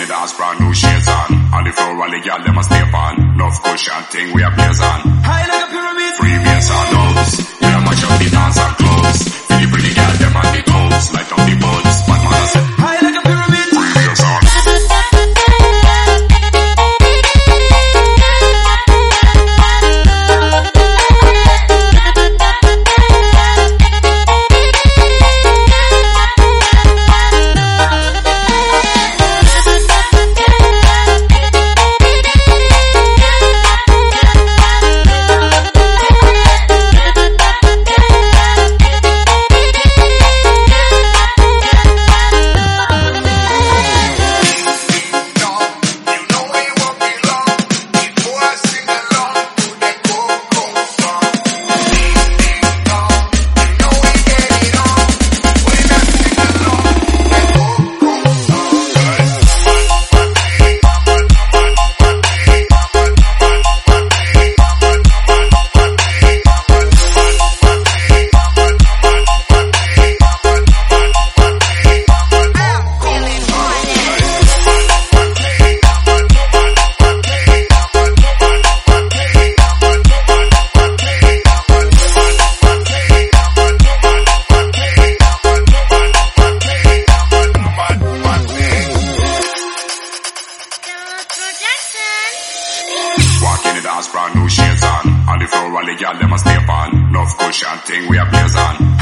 in the dance, brand new shades on. On the floor, all the girl them a stay on. Enough cushion thing we a blaze on. the dance brand new shades on. On the floor, all the girls them a step on. Enough cushion thing we a blaze on.